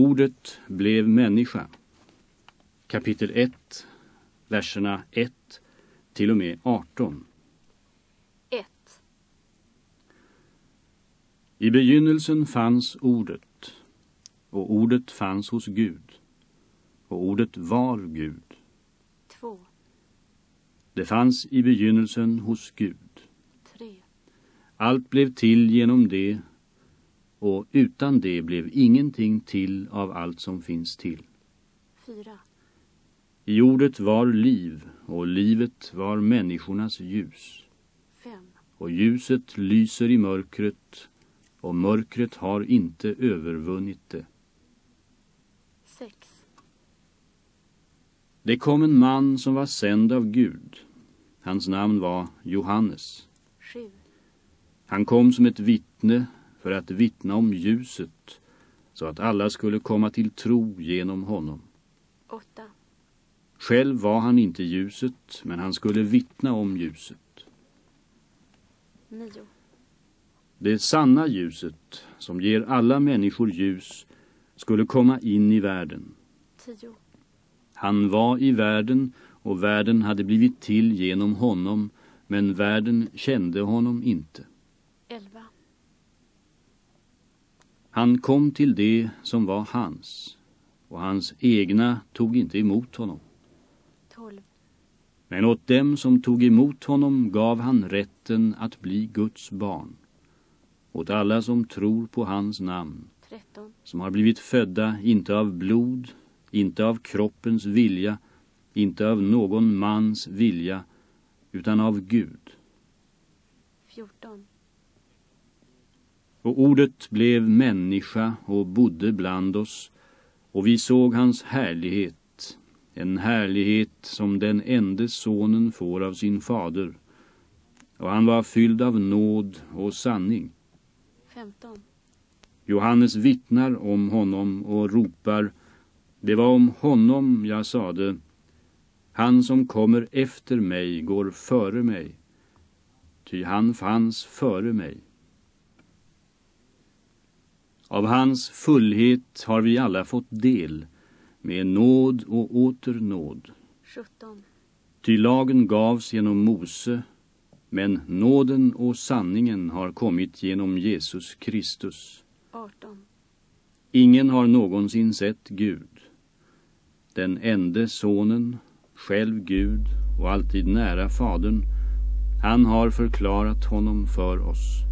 Ordet blev människa. Kapitel 1, verserna 1 till och med 18. 1. I begynnelsen fanns ordet, och ordet fanns hos Gud, och ordet var Gud. 2. Det fanns i begynnelsen hos Gud. 3. Allt blev till genom det, och utan det blev ingenting till av allt som finns till. 4. I ordet var liv, och livet var människornas ljus. 5. Och ljuset lyser i mörkret, och mörkret har inte övervunnit det. 6. Det kom en man som var sänd av Gud. Hans namn var Johannes. 7. Han kom som ett vittne för att vittna om ljuset, så att alla skulle komma till tro genom honom. 8. Själv var han inte ljuset, men han skulle vittna om ljuset. 9. Det sanna ljuset, som ger alla människor ljus, skulle komma in i världen. 10. Han var i världen och världen hade blivit till genom honom, men världen kände honom inte. 11. Han kom till det som var hans, och hans egna tog inte emot honom. 12. Men åt dem som tog emot honom gav han rätten att bli Guds barn. Åt alla som tror på hans namn, 13. som har blivit födda inte av blod, inte av kroppens vilja, inte av någon mans vilja, utan av Gud. 14. Och ordet blev människa och bodde bland oss, och vi såg hans härlighet, en härlighet som den enda sonen får av sin fader. Och han var fylld av nåd och sanning. 15. Johannes vittnar om honom och ropar, det var om honom jag sade, han som kommer efter mig går före mig, ty han fanns före mig. Av hans fullhet har vi alla fått del, med nåd och åter nåd. 17. Ty lagen gavs genom Mose, men nåden och sanningen har kommit genom Jesus Kristus. 18. Ingen har någonsin sett Gud. Den ende sonen, själv Gud och alltid nära fadern, han har förklarat honom för oss.